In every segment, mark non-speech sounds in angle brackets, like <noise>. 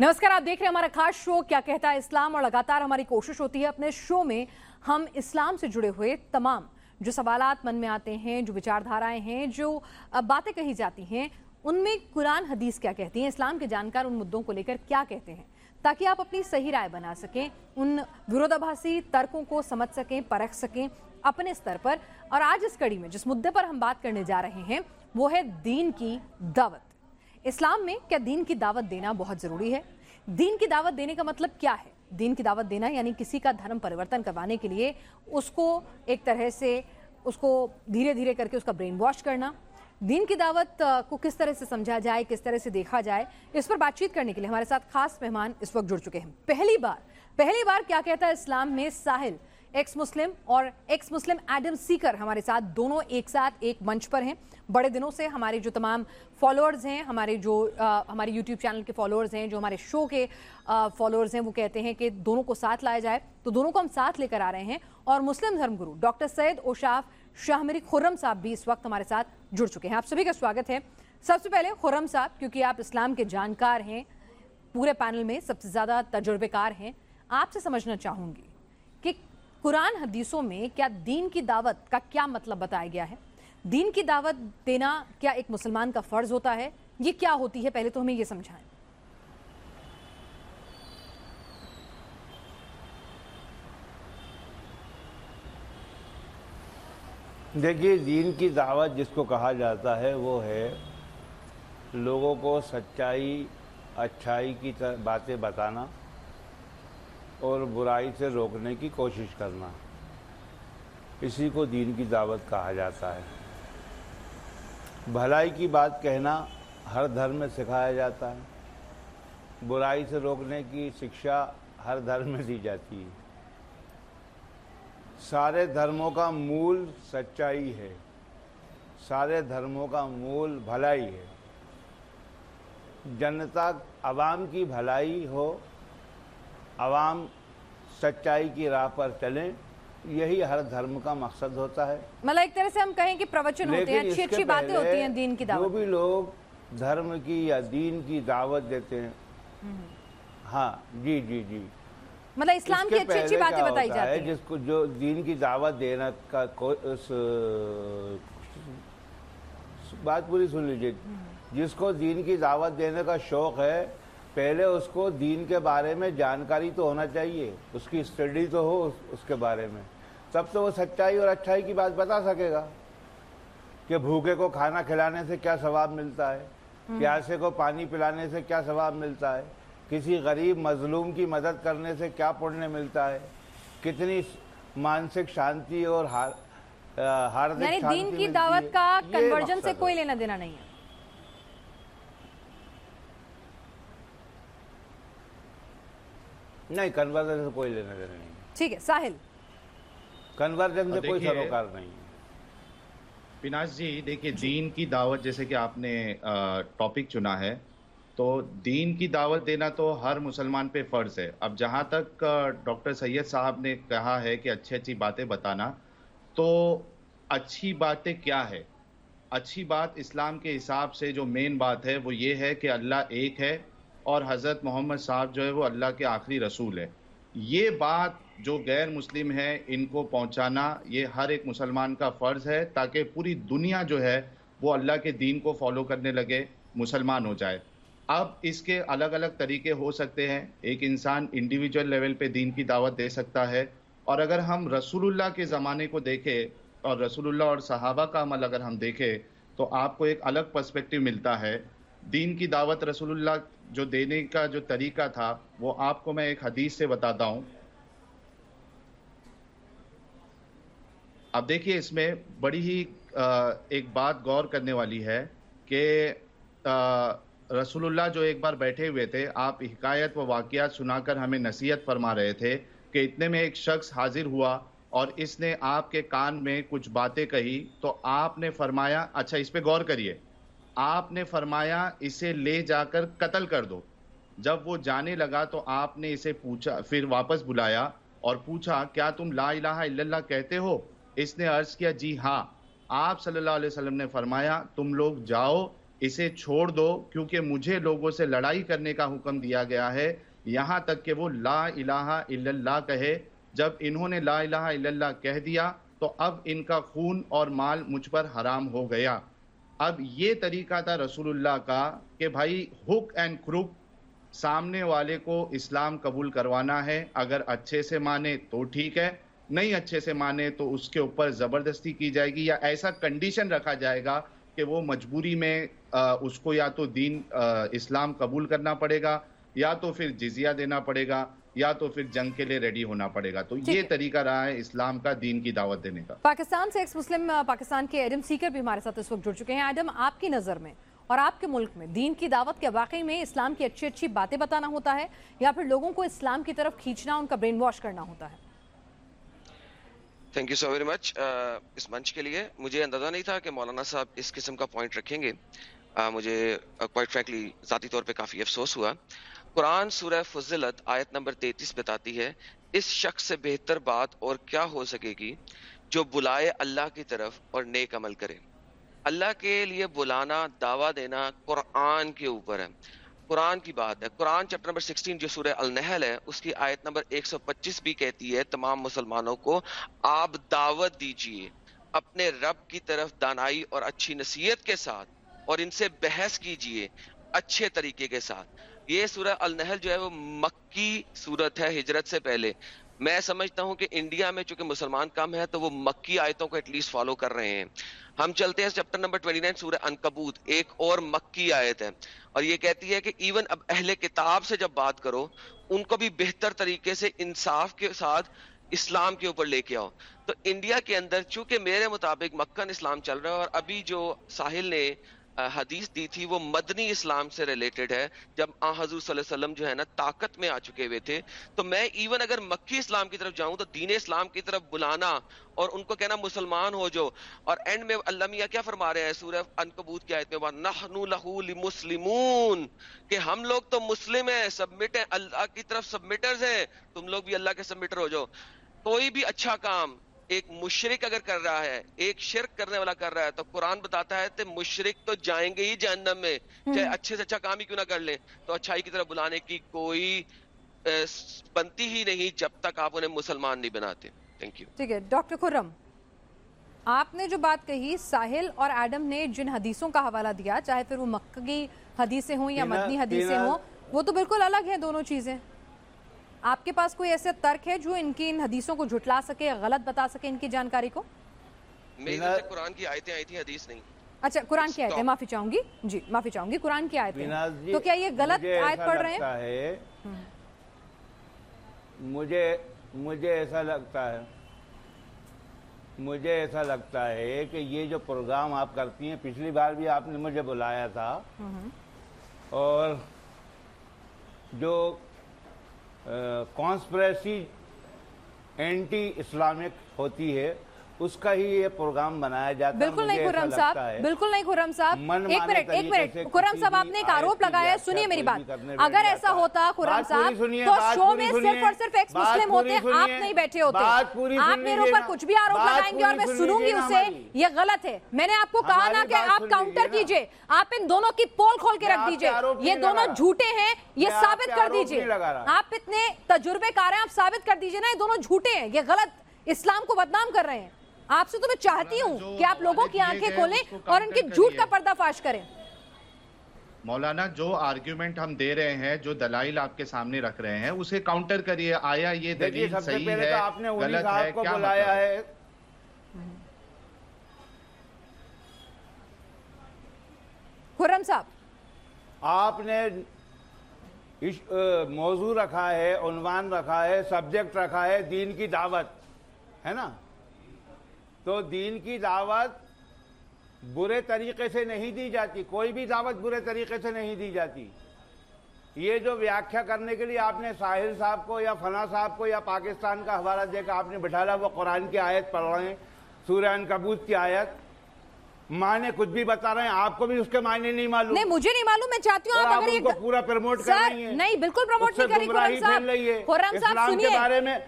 نمسکار، آپ دیکھ رہے ہیں ہمارا خاص شو، کیا کہتا ہے اسلام؟ اور لگاتار ہماری کوشش ہوتی ہے اپنے شو میں ہم اسلام سے جڑے ہوئے تمام جو سوالات من میں آتے ہیں، جو وچار دھارائیں ہیں، جو باتیں کہی جاتی ہیں، ان میں قرآن، حدیث کیا کہتی ہیں؟ اسلام کے جانکار ان مدوں کو لے کر کیا کہتے ہیں؟ تاکہ آپ اپنی صحیح رائے بنا سکیں، ان ورودابھاسی ترکوں کو سمجھ سکیں، پرکھ سکیں اپنے سطر پر۔ اور آج اس کڑی میں جس مدے پر ہم بات کرنے جا رہے ہیں، وہ ہے دین کی دعوت۔ اسلام میں کیا دین کی دعوت دینا بہت ضروری ہے؟ دین کی دعوت دینے کا مطلب کیا ہے؟ دین کی دعوت دینا یعنی کسی کا دھرم پریورتن کروانے کے لیے اس کو ایک طرح سے اس کو دھیرے دھیرے کر کے اس کا برین واش کرنا۔ دین کی دعوت کو کس طرح سے سمجھا جائے، کس طرح سے دیکھا جائے، اس پر بات چیت کرنے کے لیے ہمارے ساتھ خاص مہمان اس وقت جڑ چکے ہیں۔ پہلی بار پہلی بار کیا کہتا ہے اسلام میں ساحل؟ ایکس مسلم اور ایکس مسلم ایڈم سیکر ہمارے ساتھ دونوں ایک ساتھ ایک منچ پر ہیں۔ بڑے دنوں سے ہمارے جو تمام فالوورز ہیں، ہمارے جو ہمارے یوٹیوب چینل کے فالوورز ہیں، جو ہمارے شو کے فالوورز ہیں، وہ کہتے ہیں کہ دونوں کو ساتھ لایا جائے۔ تو دونوں کو ہم ساتھ لے کر آ رہے ہیں اور مسلم دھرم گرو ڈاکٹر سید اوشاف شاہ مری خرم صاحب بھی اس وقت ہمارے ساتھ جڑ چکے ہیں۔ آپ سبھی کا سواگت ہے۔ سب سے پہلے خرم صاحب، کیونکہ آپ اسلام کے جانکار ہیں، پورے پینل میں سب سے زیادہ تجربے کار ہیں، آپ سے سمجھنا چاہوں گی کہ قرآن حدیثوں میں کیا دین کی دعوت کا کیا مطلب بتایا گیا ہے؟ دین کی دعوت دینا کیا ایک مسلمان کا فرض ہوتا ہے؟ یہ کیا ہوتی ہے؟ پہلے تو ہمیں یہ سمجھائیں۔ دیکھیے، دین کی دعوت جس کو کہا جاتا ہے، وہ ہے لوگوں کو سچائی، اچھائی کی باتیں بتانا۔ اور برائی سے روکنے کی کوشش کرنا۔ اسی کو دین کی دعوت کہا جاتا ہے۔ بھلائی کی بات کہنا ہر دھرم میں سکھایا جاتا ہے۔ برائی سے روکنے کی شکشا ہر دھرم میں دی جاتی ہے۔ سارے دھرموں کا مول سچائی ہے۔ سارے دھرموں کا مول بھلائی ہے۔ جنتا عوام کی بھلائی ہو عوام سچائی کی راہ پر چلیں یہی ہر دھرم کا مقصد ہوتا ہے۔ مطلب ایک طرح سے ہم کہیں کہ پروچن ہوتے ہیں اچھی اچھی باتیں ہوتی ہیں دین کی دعوت جو بھی لوگ دھرم کی یا دین کی دعوت دیتے ہیں۔ ہاں جی جی جی۔ مطلب اسلام کی اچھی اچھی باتیں بتائی جاتی ہیں۔ جس کو جو دین کی دعوت دینا کا بات پوری سن لیجیے جس کو دین کی دعوت دینے کا شوق ہے پہلے اس کو دین کے بارے میں جانکاری تو ہونا چاہیے اس کی اسٹڈی تو ہو اس کے بارے میں۔ تب تو وہ سچائی اور اچھائی کی بات بتا سکے گا کہ بھوکے کو کھانا کھلانے سے کیا ثواب ملتا ہے پیاسے کو پانی پلانے سے کیا ثواب ملتا ہے کسی غریب مظلوم کی مدد کرنے سے کیا پڑھنے ملتا ہے کتنی مانسک شانتی اور ہار یعنی دین کی دعوت کا کنورجن سے کوئی لینا دینا نہیں ہے۔ نہیں کنورجن سے کوئی لینا دینا نہیں۔ ٹھیک ہے ساحل۔ کنورجن سے کوئی سروکار نہیں۔ ہے جی دیکھیے دین کی دعوت جیسے کہ آپ نے ٹاپک چنا ہے تو دین کی دعوت دینا تو ہر مسلمان پہ فرض ہے۔ اب جہاں تک ڈاکٹر سید صاحب نے کہا ہے کہ اچھی اچھی باتیں بتانا تو اچھی باتیں کیا ہے؟ اچھی بات اسلام کے حساب سے جو مین بات ہے وہ یہ ہے کہ اللہ ایک ہے۔ اور حضرت محمد صاحب جو ہے وہ اللہ کے آخری رسول ہے یہ بات جو غیر مسلم ہیں، ان کو پہنچانا، یہ ہر ایک مسلمان کا فرض ہے تاکہ پوری دنیا جو ہے وہ اللہ کے دین کو فالو کرنے لگے، مسلمان ہو جائے۔ اب اس کے الگ الگ طریقے ہو سکتے ہیں۔ ایک انسان انڈیویجول لیول پہ دین کی دعوت دے سکتا ہے۔ اور اگر ہم رسول اللہ کے زمانے کو دیکھے اور رسول اللہ اور صحابہ کا عمل اگر ہم دیکھے تو آپ کو ایک الگ پرسپیکٹیو ملتا ہے۔ دین کی دعوت رسول اللہ جو دینے کا جو طریقہ تھا، وہ آپ کو میں ایک حدیث سے بتاتا ہوں۔ اب دیکھیے اس میں بڑی ہی ایک بات غور کرنے والی ہے کہ رسول اللہ جو ایک بار بیٹھے ہوئے تھے، آپ حکایت و واقعات سنا کر ہمیں نصیحت فرما رہے تھے کہ اتنے میں ایک شخص حاضر ہوا اور اس نے آپ کے کان میں کچھ باتیں کہی تو آپ نے فرمایا اچھا اس پہ غور کریے۔ آپ نے فرمایا اسے لے جا کر قتل کر دو۔ جب وہ جانے لگا تو آپ نے اسے پوچھا، پھر واپس بلایا اور پوچھا، کیا تم لا الہ الا اللہ کہتے ہو؟ اس نے عرض کیا جی ہاں۔ آپ صلی اللہ علیہ وسلم نے فرمایا، تم لوگ جاؤ، اسے چھوڑ دو، کیونکہ مجھے لوگوں سے لڑائی کرنے کا حکم دیا گیا ہے۔ یہاں تک کہ وہ لا الہ الا اللہ کہے۔ جب انہوں نے لا الہ الا اللہ کہہ دیا تو اب ان کا خون اور مال مجھ پر حرام ہو گیا۔ اب یہ طریقہ تھا رسول اللہ کا کہ بھائی ہک اینڈ کروک سامنے والے کو اسلام قبول کروانا ہے، اگر اچھے سے مانے تو ٹھیک ہے، نہیں اچھے سے مانے تو اس کے اوپر زبردستی کی جائے گی یا ایسا کنڈیشن رکھا جائے گا کہ وہ مجبوری میں اس کو یا تو دین اسلام قبول کرنا پڑے گا یا تو پھر جزیہ دینا پڑے گا۔ یا تو پھر جنگ کے لیے ریڈی ہونا پڑے گا۔ تو یہ طریقہ رہا ہے اسلام کا دین کی دعوت دینے کا۔ پاکستان سے ایکس مسلم پاکستان کے ایڈم سیکر بھی ہمارے ساتھ اس وقت جڑ چکے ہیں۔ ایڈم آپ کی نظر میں اور آپ کے ملک میں دین کی دعوت کے واقعی میں اسلام کی اچھی اچھی باتیں بتانا ہوتا ہے یا پھر لوگوں کو اسلام کی طرف کھینچنا ان کا برین واش کرنا ہوتا ہے؟ Thank you so very much اس منچ کے لیے مجھے اندازہ نہیں تھا کہ مولانا صاحب اس قسم کا پوائنٹ رکھیں گے۔ مجھے کوائٹ فرینکلی ذاتی طور پہ کافی افسوس ہوا۔ قرآن سورہ فضلت آیت نمبر تینتیس بتاتی ہے، اس شخص سے بہتر بات اور کیا ہو سکے گی جو بلائے اللہ کی طرف اور نیک عمل کرے۔ اللہ کے لیے بلانا، دعویٰ دینا قرآن کے اوپر ہے۔ قرآن کی بات ہے۔ قرآن چیپٹر نمبر سکسٹین جو سورہ النحل ہے، اس کی آیت نمبر ایک سو پچیس بھی کہتی ہے، تمام مسلمانوں کو آپ دعوت دیجیے، اپنے رب کی طرف دانائی اور اچھی نصیحت کے ساتھ اور ان سے بحث کیجیے اچھے طریقے کے ساتھ۔ یہ سورہ النحل جو ہے وہ مکی صورت ہے، ہجرت سے پہلے۔ میں سمجھتا ہوں کہ انڈیا میں چونکہ مسلمان کم ہے تو وہ مکی آیتوں کو ایٹ لیسٹ فالو کر رہے ہیں۔ ہم چلتے ہیں چیپٹر نمبر 29 سورہ انکبوت۔ ایک اور مکی آیت ہے۔ اور یہ کہتی ہے کہ ایون اب اہل کتاب سے جب بات کرو، ان کو بھی بہتر طریقے سے انصاف کے ساتھ اسلام کے اوپر لے کے آؤ۔ تو انڈیا کے اندر چونکہ میرے مطابق مکن اسلام چل رہا ہے اور ابھی جو ساحل نے حدیث دی تھی، وہ مدنی اسلام سے ریلیٹڈ ہے۔ جب آ، حضور صلی اللہ علیہ وسلم جو ہے نا، طاقت میں آ چکے ہوئے تھے، تو میں ایون اگر مکی اسلام کی طرف جاؤں، تو دین اسلام کی طرف بلانا اور ان کو کہنا مسلمان ہو جو۔ اور اینڈ میں اللہ میاں کیا فرما رہے ہیں، سورہ انکبوت کی آیت میں نحنو لہو لمسلمون۔ کہ ہم لوگ تو مسلم ہیں سبمٹ ہیں اللہ کی طرف سبمٹرز ہیں، تم لوگ بھی اللہ کے سبمٹر ہو جو کوئی بھی اچھا کام ایک مشرق اگر کر رہا ہے ایک شرک کرنے والا کر رہا ہے تو قرآن بتاتا ہے کہ مشرق تو جائیں گے ہی جہنم میں چاہے اچھے سے اچھا کام ہی کیوں نہ کر لیں۔ تو اچھائی کی طرف بلانے کی کوئی بنتی ہی نہیں جب تک آپ انہیں مسلمان نہیں بناتے۔ تھینک یو ٹھیک ہے ڈاکٹر خرم آپ نے جو بات کہی ساحل اور ایڈم نے جن حدیثوں کا حوالہ دیا چاہے پھر وہ مکہ کی حدیثیں ہوں یا مدنی حدیثیں ہوں وہ تو بالکل الگ ہیں دونوں چیزیں۔ آپ کے پاس کوئی ایسے ترک ہے جو ان کی ان حدیثوں کو جھٹلا سکے غلط بتا سکے ان کی جانکاری کو؟ قرآن کی آیتیں آئی تھی حدیث نہیں۔ اچھا قرآن کی آیتیں معافی چاہوں گی؟ جی معافی چاہوں گی قرآن کی آیتیں۔ تو کیا یہ غلط آیت پڑھ رہے ہیں؟ مجھے مجھے ایسا لگتا ہے مجھے ایسا لگتا ہے کہ یہ جو پروگرام آپ کرتی ہیں پچھلی بار بھی آپ نے مجھے بلایا تھا۔ اور جو کانسپریسی اینٹی اسلامک ہوتی ہے۔ اس کا ہی یہ پروگرام بنایا جاتا ہے بالکل نہیں خرم صاحب بالکل نہیں خرم صاحب ایک منٹ ایک منٹ خرم صاحب آپ نے ایک آروپ لگایا ہے سنیے میری بات۔ اگر ایسا ہوتا خرم صاحب تو شو میں صرف اور صرف ایک مسلم ہوتے آپ نہیں بیٹھے ہوتے۔ آپ میرے اوپر کچھ بھی آروپ لگائیں گے اور میں سنوں گی اسے یہ غلط ہے۔ میں نے آپ کو کہا نا کہ آپ کاؤنٹر کیجیے آپ ان دونوں کی پول کھول کے رکھ دیجیے۔ یہ دونوں جھوٹے ہیں یہ ثابت کر دیجیے۔ آپ اتنے تجربے کار ہیں آپ ثابت کر دیجیے نا یہ دونوں جھوٹے ہیں یہ غلط اسلام کو بدنام کر رہے ہیں آپ سے تو میں چاہتی ہوں کہ آپ لوگوں کی آنکھیں کھولیں اور ان کی جھوٹ کا پردہ فاش کریں۔ مولانا جو آرگیومنٹ ہم دے رہے ہیں جو دلائل آپ کے سامنے رکھ رہے ہیں اسے کاؤنٹر کریے۔ آیا یہ دلیل صحیح ہے؟ غلط ہے؟ کیا مطلب؟ ہے؟ خرم صاحب۔ آپ نے موضوع رکھا ہے عنوان رکھا ہے سبجیکٹ رکھا ہے دین کی دعوت ہے نا؟ تو دین کی دعوت برے طریقے سے نہیں دی جاتی۔ کوئی بھی دعوت برے طریقے سے نہیں دی جاتی۔ یہ جو ویاخیا کرنے کے لیے آپ نے ساحل صاحب کو یا فنا صاحب کو یا پاکستان کا حوالہ دے کر آپ نے بٹھالا وہ قرآن کی آیت پڑھ رہے ہیں، سورہ کبوت کی آیت۔ معنی کچھ بھی بتا رہے ہیں آپ کو بھی اس کے معنی نہیں معلوم۔ نہیں مجھے نہیں معلوم میں چاہتی ہوں آپ اگر یہ پورا پرموٹ کر رہی ہیں نہیں بالکل پرموٹ نہیں کر رہی خورم صاحب خورم صاحب سنیے۔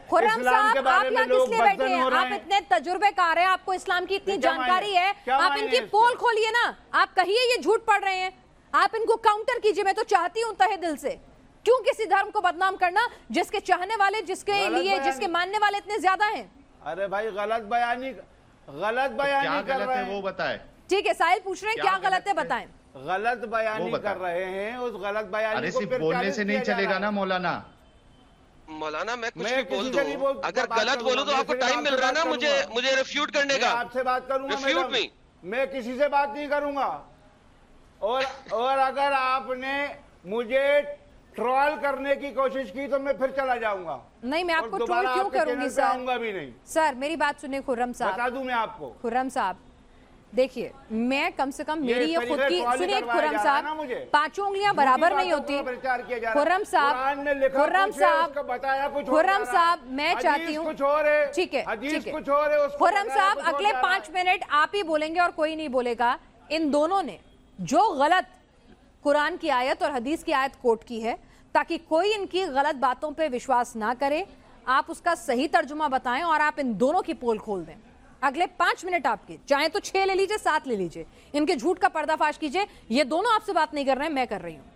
خورم صاحب آپ یہاں کس لیے بیٹھے ہیں؟ آپ اتنے تجربے کار ہیں آپ کو اسلام کی اتنی جانکاری ہے؟ آپ ان کی پول کھولیے نا۔ آپ کہیے یہ جھوٹ پڑ رہے ہیں۔ آپ ان کو کاؤنٹر کیجیے میں تو چاہتی ہوں تہے دل سے۔ کیوں کسی دھرم کو بدنام کرنا؟ جس کے چاہنے والے جس کے لیے جس کے ماننے والے اتنے زیادہ ہیں۔ ارے بھائی غلط بیانی غلط بیانی کر رہے ہیں۔ وہ بتائے؟ ٹھیک ہے سائل پوچھ رہے ہیں کیا غلط ہے؟ بتائیں۔ غلط بیانی کر رہے ہیں اس غلط بیانی کو پھر بولنے سے نہیں چلے گا نا مولانا۔ مولانا میں کچھ بھی بول دوں اگر غلط بولوں تو آپ کو ٹائم مل رہا نا مجھے مجھے ریفیوٹ کرنے کا۔ آپ سے بات کروں گا ریفیوٹ نہیں۔ میں کسی سے بات نہیں کروں گا۔ اور اور اگر آپ نے مجھے ٹرول کرنے کی کوشش کی تو میں پھر چلا جاؤں گا۔ نہیں میں آپ کو ٹرول کیوں کروں گی سر؟ سر میری بات سنیں خورم صاحب۔ بتا دوں میں آپ کو۔ خورم صاحب دیکھیے میں کم سے کم میری یہ خود کی سنیے خورم صاحب پانچوں انگلیاں برابر نہیں ہوتی۔ خورم صاحب خورم صاحب خورم صاحب میں چاہتی ہوں ٹھیک ہے صاحب اگلے پانچ منٹ آپ ہی بولیں گے اور کوئی نہیں بولے گا۔ ان دونوں نے جو غلط قرآن کی آیت اور حدیث کی آیت کوٹ کی ہے تاکہ کوئی ان کی غلط باتوں پہ وشواس نہ کرے آپ اس کا صحیح ترجمہ بتائیں اور آپ ان دونوں کی پول کھول دیں۔ اگلے پانچ منٹ آپ کے۔ چاہیں تو چھ لے لیجیے سات لے لیجیے۔ ان کے جھوٹ کا پردہ فاش کیجیے۔ یہ دونوں آپ سے بات نہیں کر رہے ہیں میں کر رہی ہوں۔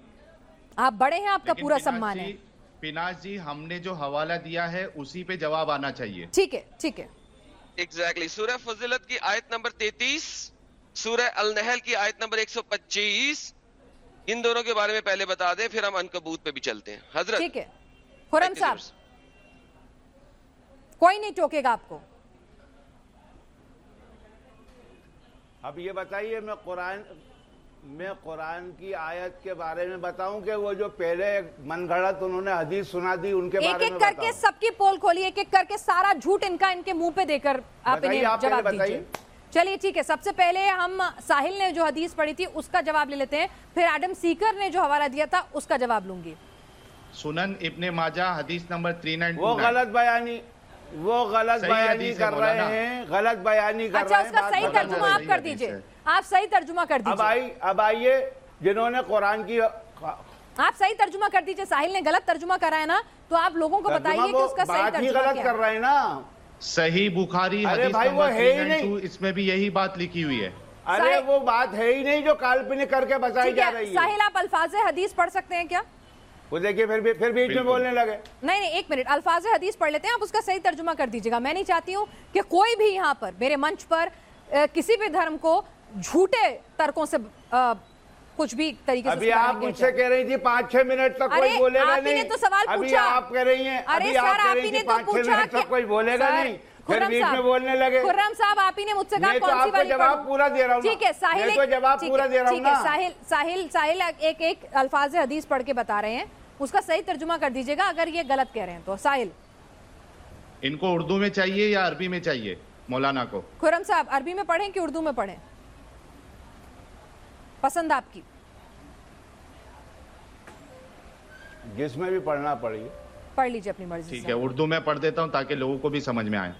آپ بڑے ہیں آپ کا پورا سمان جی، ہے۔ پیناز جی ہم نے جو حوالہ دیا ہے اسی پہ جواب آنا چاہیے۔ ٹھیک ہے ٹھیک ہے۔ ایگزیکٹلی سورہ فضلت کی آیت نمبر تینتیس سورہ النحل کی آیت نمبر ایک سو پچیس۔ ان دونوں کے بارے میں پہلے بتا دیں پھر ہم انکبوت پہ بھی چلتے ہیں۔ حضرت۔ ٹھیک ہے۔ خورم صاحب۔ کوئی نہیں ٹوکے گا آپ کو۔ اب یہ بتائیے میں قرآن میں قرآن کی آیت کے بارے میں بتاؤں کہ وہ جو پہلے من گھڑت انہوں نے حدیث سنا دی ان کے ایک بارے ایک میں کر کے سب کی پول کھولی ایک ایک کر کے سارا جھوٹ ان کا ان کے منہ پہ دے کر آپ انہیں جواب دیجیے۔ چلیے ٹھیک ہے۔ سب سے پہلے ہم ساحل نے جو حدیث پڑھی تھی اس کا جواب لے لیتے ہیں۔ پھر ایڈم سیکر نے جو حوالہ دیا تھا اس کا جواب لوں گی۔ سنن ابن ماجہ حدیث نمبر 392 وہ غلط بیانی۔ وہ غلط بیانی کر رہے ہیں غلط بیانی کر اچھا، رہے ہیں اچھا اس کا صحیح ترجمہ آپ کر دیجیے۔ آپ صحیح ترجمہ کر دیجیے۔ اب آئیے جنہوں نے قرآن کی آپ صحیح ترجمہ کر دیجیے۔ ساحل نے غلط ترجمہ کرا ہے نا تو آپ لوگوں کو بتائیے کہ اس کا صحیح ترجمہ کیا ہے غلط کر رہے ہیں نا۔ صحیح بخاری حدیث نمبر 392 اس میں بھی یہی بات لکھی ہوئی ہے۔ ارے وہ بات ہے ہی نہیں جو کالپنک کر کے بتائی جا رہی ہے۔ ساحل آپ الفاظ حدیث پڑھ سکتے ہیں کیا؟ وہ دیکھیے پھر بھی پھر بیچ میں بولنے لگے۔ نہیں نہیں ایک منٹ۔ الفاظ حدیث پڑھ لیتے ہیں آپ اس کا صحیح ترجمہ کر دیجیے گا۔ میں نہیں چاہتی ہوں کہ کوئی بھی یہاں پر میرے منچ پر کسی بھی دھرم کو جھوٹے ترکوں سے کچھ بھی طریقے سے ابھی آپ مجھ سے کہہ رہی تھی پانچ چھ منٹ تک کوئی بولے گا نہیں۔ ابھی آپ کہہ رہی ہیں ابھی آپ کہہ رہی تھی پانچ چھ منٹ تک کوئی بولے گا نہیں۔ بولنے لگے۔ خرم صاحب آپ ہی نے مجھ سے کہا کون سی والی جواب پورا دے رہا ہوں ٹھیک ہے ساحل جواب پورا دے رہا ہوں ساحل ساحل ساحل ایک ایک الفاظ حدیث پڑھ کے بتا رہے ہیں۔ اس کا صحیح ترجمہ کر دیجیے گا اگر یہ غلط کہہ رہے ہیں تو۔ ساحل۔ ان کو اردو میں چاہیے یا عربی میں چاہیے؟ مولانا کو۔ خرم صاحب عربی میں پڑھیں کہ اردو میں پڑھیں؟ پسند آپ کی۔ جس میں بھی پڑھنا پڑی پڑھ لیجیے اپنی مرضی ٹھیک ہے اردو میں پڑھ دیتا ہوں تاکہ لوگوں کو بھی سمجھ میں آئے۔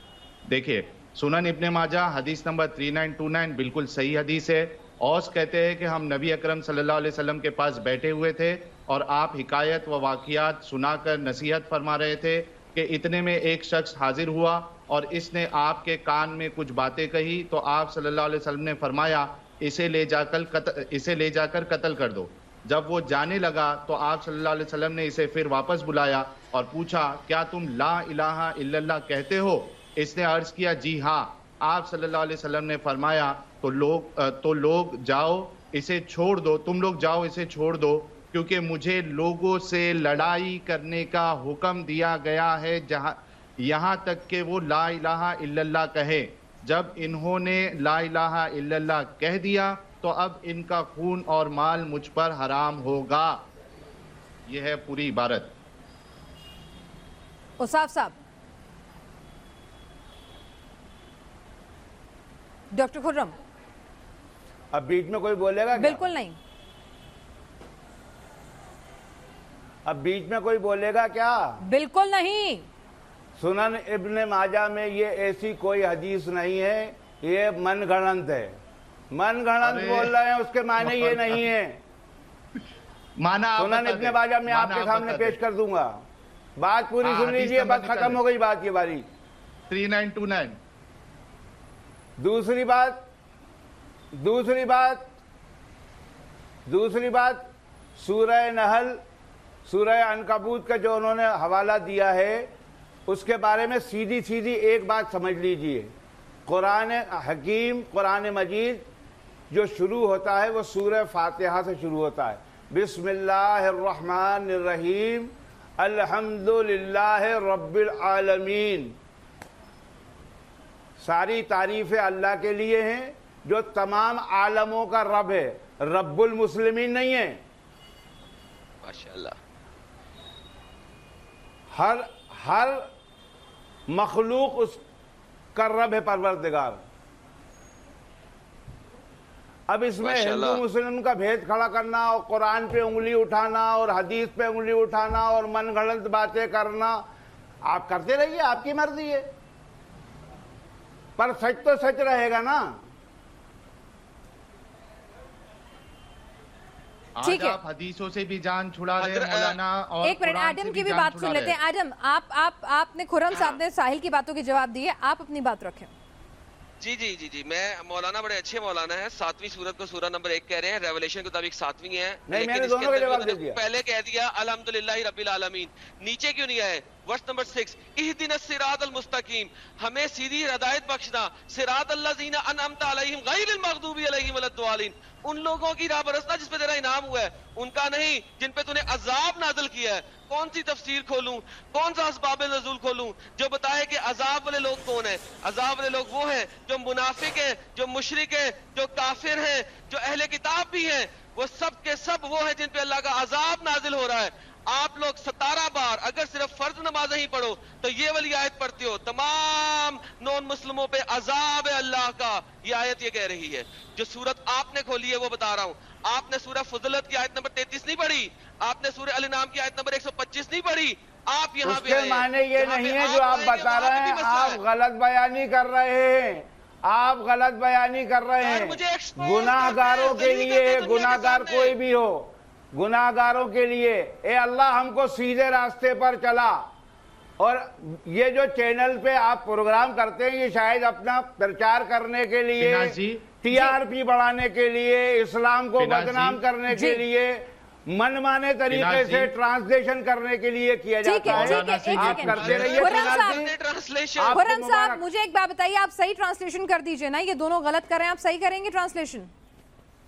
دیکھیے، سنن ابن ماجہ حدیث نمبر 3929 بالکل صحیح حدیث ہے۔ اوس کہتے ہیں کہ ہم نبی اکرم صلی اللہ علیہ وسلم کے پاس بیٹھے ہوئے تھے اور آپ حکایت و واقعات سنا کر نصیحت فرما رہے تھے کہ اتنے میں ایک شخص حاضر ہوا اور اس نے آپ کے کان میں کچھ باتیں کہی تو آپ صلی اللہ علیہ وسلم نے فرمایا، اسے لے جا کر اسے لے جا کر قتل کر دو۔ جب وہ جانے لگا تو آپ صلی اللہ علیہ وسلم نے اسے پھر واپس بلایا اور پوچھا، کیا تم لا الہ الا اللہ کہتے ہو؟ اس نے عرض کیا جی ہاں آپ صلی اللہ علیہ وسلم نے فرمایا، تو لوگ تو لوگ جاؤ، اسے چھوڑ دو، تم لوگ جاؤ، اسے چھوڑ دو، کیونکہ مجھے لوگوں سے لڑائی کرنے کا حکم دیا گیا ہے، جہاں، یہاں تک کہ وہ لا الہ الا اللہ کہے۔ جب انہوں نے لا الہ الا اللہ کہہ دیا، تو اب ان کا خون اور مال مجھ پر حرام ہوگا۔ یہ ہے پوری عبارت۔ اصاف صاحب ڈاکٹر خرم۔ اب بیچ میں کوئی بولے گا بالکل نہیں۔ اب بیچ میں کوئی بولے گا کیا؟ بالکل نہیں۔ سنن ابن ماجہ میں یہ ایسی کوئی حدیث نہیں ہے یہ من گھڑنت ہے۔ من گھڑنت بول رہے ہیں اس کے معنی یہ نہیں ہے۔ سنن ابن ماجہ میں آپ کے سامنے پیش کر دوں گا۔ بات پوری سن لیجیے بس ختم ہو گئی بات یہ باری تھری نائن ٹو نائن۔ دوسری بات دوسری بات دوسری بات، سورہ نحل، سورہ انکبوت کا جو انہوں نے حوالہ دیا ہے، اس کے بارے میں سیدھی سیدھی ایک بات سمجھ لیجیے۔ قرآن حکیم، قرآن مجید جو شروع ہوتا ہے، وہ سورہ فاتحہ سے شروع ہوتا ہے۔ بسم اللہ الرحمن الرحیم۔ الحمد للہ رب العالمین۔ ساری تعریفیں اللہ کے لیے ہیں جو تمام عالموں کا رب ہے۔ رب المسلمین نہیں ہے ماشاء اللہ ہر ہر مخلوق اس کا رب ہے پروردگار۔ اب اس میں ہندو مسلم کا بھید کھڑا کرنا اور قرآن پہ انگلی اٹھانا اور حدیث پہ انگلی اٹھانا اور من گھڑت باتیں کرنا آپ کرتے رہیے آپ کی مرضی ہے۔ پر سچ تو سچ رہے گا نا۔ ٹھیک ہے۔ حدیثوں سے بھی جان چھڑا رہے مولانا ایک منٹ کی بھی بات سن لیتے ہیں۔ آپ آپ آپ نے صاحب ہاں۔ نے ساحل کی باتوں کے جواب دیے آپ اپنی بات رکھیں۔ جی جی جی جی میں مولانا بڑے اچھے مولانا ہیں۔ ساتویں سورت کو سورہ نمبر ایک کہہ رہے ہیں۔ ریولیشن کے مطابق ساتویں ہیں۔ لیکن اس کے پہلے کہہ دیا الحمدللہ رب العالمین۔ نیچے کیوں نہیں آئے؟ ورس نمبر سکس اہ دن سراد المستقیم۔ ہمیں سیدھی ردایت بخشنا سراد اللہ زین انعمت علیہم غیر المغدوبی علیہم والدوالین ان لوگوں کی راہ برسنا جس پہ تیرا انعام ہوا ہے، ان کا نہیں، جن پہ تو عذاب نازل کیا ہے۔ کون سی تفسیر کھولوں؟ کون سا اسباب نزول کھولوں؟ جو بتائے کہ عذاب والے لوگ کون ہیں؟ عذاب والے لوگ وہ ہیں جو منافق ہیں، جو مشرق ہیں، جو کافر ہیں، جو اہل کتاب بھی ہیں۔ وہ سب کے سب وہ ہیں جن پہ اللہ کا عذاب نازل ہو رہا ہے۔ آپ لوگ ستارہ بار اگر صرف فرض نمازیں ہی پڑھو تو یہ والی آیت پڑھتے ہو تمام نون مسلموں پہ عذاب اللہ کا یہ آیت یہ کہہ رہی ہے۔ جو سورت آپ نے کھولی ہے وہ بتا رہا ہوں۔ آپ نے سورہ فضلت کی آیت نمبر 33 نہیں پڑھی؟ آپ نے سورہ الانام کی آیت نمبر 125 نہیں پڑھی؟ آپ یہاں پہ معنی یہ نہیں ہے جو آپ بتا رہے ہیں آپ غلط بیانی کر رہے ہیں۔ آپ غلط بیانی کر رہے ہیں۔ گناہ گاروں کے لیے گناہ گار کوئی بھی ہو۔ گناہگاروں کے لیے۔ اے اللہ ہم کو سیدھے راستے پر چلا۔ اور یہ جو چینل پہ آپ پروگرام کرتے ہیں یہ شاید اپنا پرچار کرنے کے لیے ٹی آر پی بڑھانے کے لیے اسلام کو بدنام کرنے کے جی۔ لیے من مانے طریقے سے ٹرانسلیشن کرنے کے لیے کیا جاتا ہے۔ آپ کرتے رہیے خرم صاحب جی۔ مجھے ایک بات بتائیے آپ صحیح ٹرانسلیشن کر دیجیے نا یہ دونوں غلط کر رہے ہیں آپ صحیح کریں گے ٹرانسلیشن؟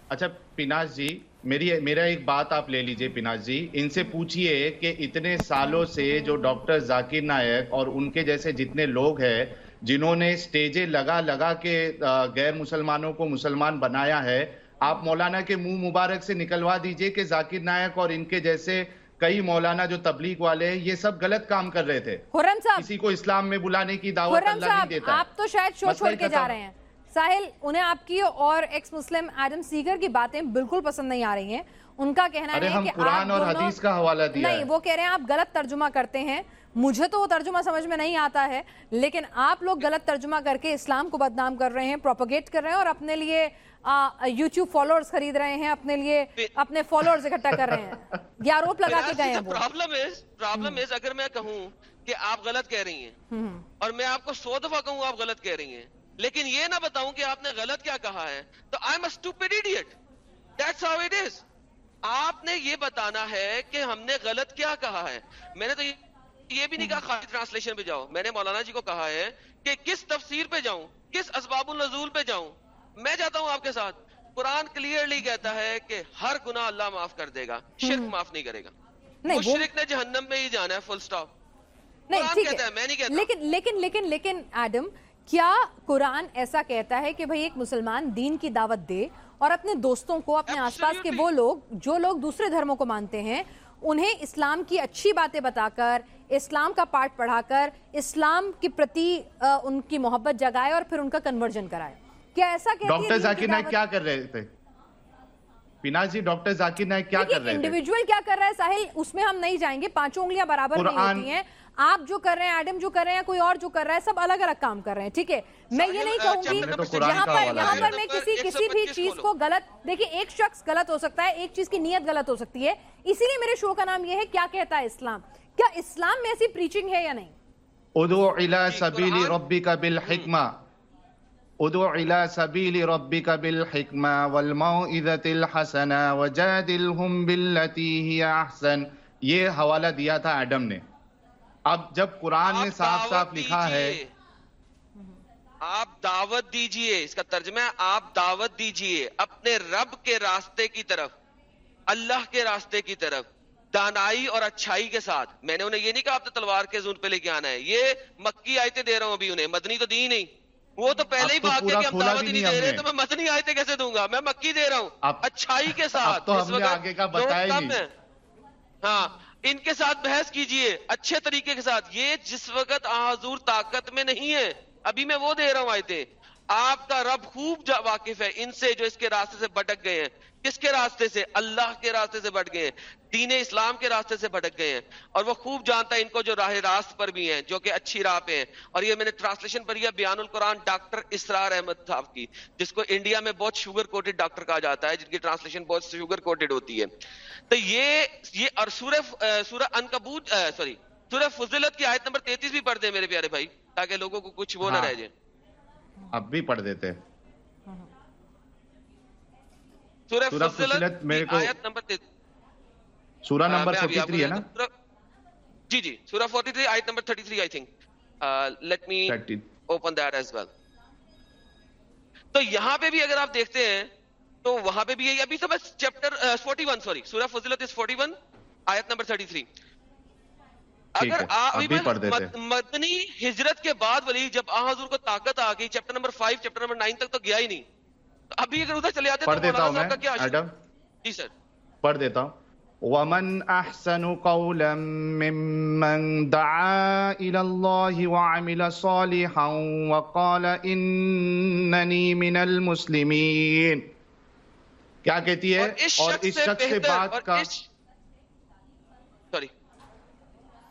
اچھا پیناس جی میری میرا ایک بات آپ لے لیجیے پناز جی۔ ان سے پوچھئے کہ اتنے سالوں سے جو ڈاکٹر ذاکر نائک اور ان کے جیسے جتنے لوگ ہیں جنہوں نے سٹیجے لگا لگا کے غیر مسلمانوں کو مسلمان بنایا ہے آپ مولانا کے منہ مبارک سے نکلوا دیجیے کہ ذاکر نائک اور ان کے جیسے کئی مولانا جو تبلیغ والے ہیں یہ سب غلط کام کر رہے تھے۔ صاحب۔ کسی کو اسلام میں بلانے کی دعوت اللہ نہیں دیتا۔ آپ تو شاید شو چھوڑ کے جا رہے ہیں۔ ساحل انہیں آپ کی اور ایکس مسلم ایڈم سیگر کی باتیں بالکل پسند نہیں آ رہی ہیں۔ ان کا کہنا ہے کہ قرآن اور حدیث کا حوالہ دیا نہیں وہ کہہ رہے ہیں آپ غلط ترجمہ کرتے ہیں۔ مجھے تو وہ ترجمہ سمجھ میں نہیں آتا ہے لیکن آپ لوگ غلط ترجمہ کر کے اسلام کو بدنام کر رہے ہیں پروپگیٹ کر رہے ہیں اور اپنے لیے یوٹیوب فالوورز خرید رہے ہیں اپنے لیے اپنے فالوورز اکٹھا کر رہے ہیں۔ <laughs> یا آروپ لگا کے گئے ہیں پرابلم پرابلم اگر میں کہوں کہ آپ غلط کہہ رہی ہیں اور میں آپ کو سو دفعہ کہوں آپ غلط کہہ رہی ہیں لیکن یہ نہ بتاؤں کہ آپ نے غلط کیا کہا ہے۔ تو I am stupid idiot that's how it is آپ نے یہ بتانا ہے کہ ہم نے غلط کیا کہا ہے۔ میں نے تو یہ بھی نہیں کہا خالی ٹرانسلیشن پہ جاؤ۔ میں نے مولانا جی کو کہا ہے کہ کس تفسیر پہ جاؤں؟ کس اسباب النزول پہ جاؤں؟ میں جاتا ہوں آپ کے ساتھ۔ قرآن کلیئرلی کہتا ہے کہ ہر گناہ اللہ معاف کر دے گا۔ شرک معاف نہیں کرے گا۔ شرک نے جہنم میں ہی جانا ہے فل سٹاپ نہیں کہتا ہے میں نہیں کہتا۔ لیکن لیکن لیکن لیکن ایڈم کیا قرآن ایسا کہتا ہے کہ بھئی ایک مسلمان دین کی دعوت دے اور اپنے دوستوں کو اپنے آس پاس کے وہ لوگ جو لوگ دوسرے دھرموں کو مانتے ہیں انہیں اسلام کی اچھی باتیں بتا کر اسلام کا پارٹ پڑھا کر اسلام کے پرتی ان کی محبت جگائے اور پھر ان کا کنورژن کرائے۔ کیا ایسا کہتی ڈاکٹر ذاکر نائک کیا کر رہے تھے؟ پیناز جی ڈاکٹر ذاکر نائک کیا کر رہے تھے؟ انڈیویجول کیا کر رہا ہے ساحل اس میں ہم نہیں جائیں گے پانچوں انگلیاں برابر نہیں ہوتی ہیں۔ آپ جو کر رہے ہیں ایڈم جو کر رہے ہیں کوئی اور جو کر رہا ہے سب الگ الگ کام کر رہے ہیں ٹھیک ہے؟ میں یہ نہیں کہوں گی یہاں پر یہاں پر میں کسی کسی بھی چیز کو غلط دیکھیں ایک شخص غلط ہو سکتا ہے ایک چیز کی نیت غلط ہو سکتی ہے۔ اسی لیے میرے شو کا نام یہ ہے کیا کہتا ہے اسلام؟ کیا اسلام میں ایسی پریچنگ ہے یا نہیں؟ ادو الى سبیل کا بالحکمہ۔ ادو الى سبیل ربک بالحکمہ والموعظۃ الحسنہ وجادلہم باللتی ہی احسن۔ یہ حوالہ دیا تھا ایڈم نے۔ اب جب قرآن نے صاف صاف لکھا ہے۔ آپ دعوت دیجیے۔ اس کا ترجمہ ہے آپ دعوت دیجیے۔ اپنے رب کے راستے کی طرف اللہ کے راستے کی طرف دانائی اور اچھائی کے ساتھ۔ میں نے انہیں یہ نہیں کہا آپ نے تلوار کے زون پہ لے کے آنا ہے۔ یہ مکی آیتیں دے رہا ہوں ابھی انہیں۔ مدنی تو دی نہیں۔ وہ تو پہلے ہی بھاگ گیا کہ ہم دعوت نہیں دے رہے۔ تو میں مدنی آیتیں کیسے دوں گا؟ میں مکی دے رہا ہوں۔ اچھائی کے ساتھ اس وقت۔ ہاں۔ ان کے ساتھ بحث کیجیے، اچھے طریقے کے ساتھ۔ یہ جس وقت حضور طاقت میں نہیں ہے، ابھی میں وہ دے رہا ہوں آیتیں۔ آپ کا رب خوب جا- واقف ہے ان سے جو اس کے راستے سے بھٹک گئے ہیں۔ کس کے راستے سے؟ اللہ کے راستے سے بھٹک گئے ہیں۔ دین اسلام کے راستے سے بھٹک گئے ہیں۔ اور وہ خوب جانتا ہے ان کو جو راہ راست پر بھی ہیں جو کہ اچھی راہ پہ ہیں۔ اور یہ میں نے ٹرانسلیشن پڑھی ہے بیان القرآن ڈاکٹر اسرار احمد صاحب کی جس کو انڈیا میں بہت شوگر کوٹڈ ڈاکٹر کہا جاتا ہے جن کی ٹرانسلیشن بہت شوگر کوٹڈ ہوتی ہے۔ تو یہ یہ اور سورہ سورہ انکبوت سوری سورہ فضلت کی آیت نمبر 33 بھی پڑھ دیں میرے پیارے بھائی تاکہ لوگوں کو کچھ وہ نہ ہاں۔ رہ جائے۔ اب بھی پڑھ دیتے۔ سورہ فضلت میرے کو- آیت نمبر 33 سورہ ہاں، نمبر میں ابھی آپ کو 43 ہے نا؟ جی جی سورہ 43 آیت number 33 I think let me 30 open that as well تو یہاں پہ بھی اگر آپ دیکھتے ہیں تو وہاں پہ بھی یہی ابھی تو بس چیپٹر 41 سوری سورہ فضلت از 41 آیت نمبر 33 ٹھیک اگر مدنی ہجرت کے بعد ولی جب آ حضور کو طاقت آ گئی چیپٹر نمبر 5 چیپٹر نمبر 9 تک تو گیا ہی نہیں۔ ابھی اگر ادھر چلے آتے پڑھ دیتا ہوں میں جی سر۔ پڑھ دیتا ہوں۔ ومن احسن قولا ممن دعا الى الله وعمل صالحا وقال انني من المسلمين۔ کیا کہتی ہے؟ اور اس شخص سے بات کا سوری۔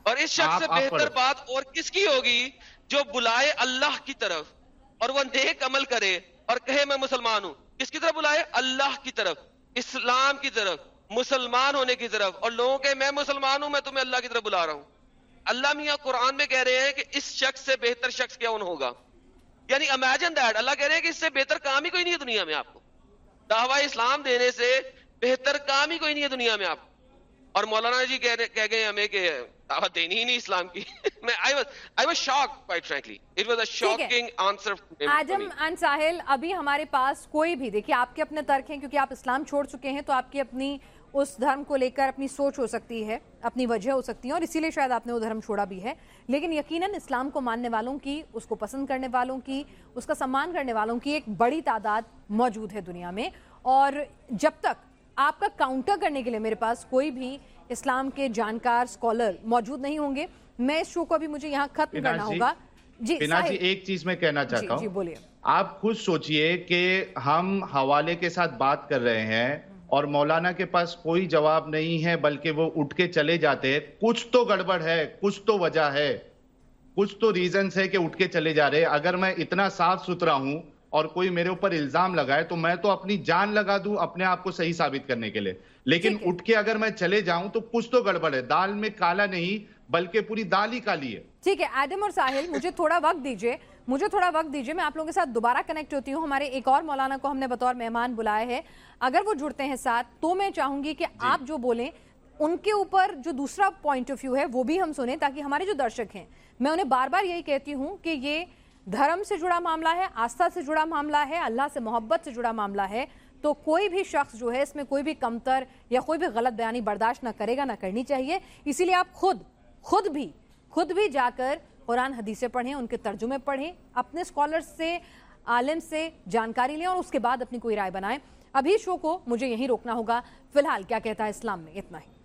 اور اس شخص سے بہتر۔ بات اور کس کی ہوگی جو بلائے اللہ کی طرف اور وہ نیک عمل کرے اور کہے میں مسلمان ہوں؟ کس کی طرف بلائے؟ اللہ کی طرف اسلام کی طرف مسلمان ہونے کی طرف۔ اور لوگوں کے میں مسلمان ہوں میں تمہیں اللہ کی طرف بلا رہا ہوں۔ اللہ میاں قرآن میں کہہ رہے ہیں کہ اس شخص سے بہتر شخص کون ہوگا؟ یعنی امیجن دیٹ اللہ کہہ رہے ہیں کہ اس سے بہتر کام ہی کوئی نہیں ہے دنیا میں آپ کو۔ دعوی اسلام دینے سے بہتر کام ہی کوئی نہیں ہے دنیا میں آپ کو۔ اور مولانا جی کہہ گئے ہمیں کہ دعوت دینی ہی نہیں اسلام کی۔ <laughs> میں I was I was shock quite frankly it was a. Shocking answer Adam and Sahil ابھی ہمارے پاس کوئی بھی دیکھیے آپ کے اپنے ترک ہیں کیونکہ آپ اسلام چھوڑ چکے ہیں تو آپ کی اپنی اس دھرم کو لے کر اپنی سوچ ہو سکتی ہے اپنی وجہ ہو سکتی ہے اور اسی لیے شاید آپ نے وہ دھرم چھوڑا بھی ہے۔ لیکن یقیناً اسلام کو ماننے والوں کی اس کو پسند کرنے والوں کی اس کا سمان کرنے والوں کی ایک بڑی تعداد موجود ہے دنیا میں۔ اور جب تک آپ کا کاؤنٹر کرنے کے لیے میرے پاس کوئی بھی اسلام کے جانکار اسکالر موجود نہیں ہوں گے۔ میں اس شو کو ابھی مجھے یہاں ختم کرنا جی، ہوگا۔ جی جی ایک چیز میں کہنا جی چاہتا جی ہوں بولیے۔ آپ خود سوچئے کہ ہم حوالے کے ساتھ بات کر رہے ہیں اور مولانا کے پاس کوئی جواب نہیں ہے بلکہ وہ اٹھ کے چلے جاتے۔ ہیں کچھ تو گڑبڑ ہے کچھ تو وجہ ہے کچھ تو ریزنز ہے کہ اٹھ کے چلے جا رہے۔ اگر میں اتنا صاف ستھرا ہوں اور کوئی میرے اوپر الزام لگائے تو میں تو اپنی جان لگا دوں اپنے آپ کو صحیح ثابت کرنے کے لیے۔ لیکن۔ اٹھ کے اگر میں چلے جاؤں تو کچھ تو گڑبڑ ہے۔ دال میں کالا نہیں بلکہ پوری دال ہی کالی ہے۔ ٹھیک ہے ایڈم اور ساحل مجھے تھوڑا وقت دیجیے۔ مجھے تھوڑا وقت دیجیے میں آپ لوگوں کے ساتھ دوبارہ کنیکٹ ہوتی ہوں۔ ہمارے ایک اور مولانا کو ہم نے بطور مہمان بلایا ہے اگر وہ جڑتے ہیں ساتھ تو میں چاہوں گی کہ آپ جو بولیں ان کے اوپر جو دوسرا پوائنٹ آف ویو ہے وہ بھی ہم سنیں تاکہ ہمارے جو درشک ہیں میں انہیں بار بار یہی کہتی ہوں کہ یہ دھرم سے جڑا معاملہ ہے آستھا سے جڑا معاملہ ہے، اللہ سے محبت سے جڑا معاملہ ہے، تو کوئی بھی شخص جو ہے اس میں کوئی بھی کمتر یا کوئی بھی غلط بیانی برداشت نہ کرے گا، نہ کرنی چاہیے۔ اسی لیے آپ خود خود بھی خود بھی جا کر قرآن حدیثیں پڑھیں، ان کے ترجمے پڑھیں، اپنے اسکالر سے، عالم سے جانکاری لیں اور اس کے بعد اپنی کوئی رائے بنائیں۔ ابھی شو کو مجھے یہیں روکنا ہوگا۔ فی الحال کیا کہتا ہے اسلام میں؟ اتنا ہی۔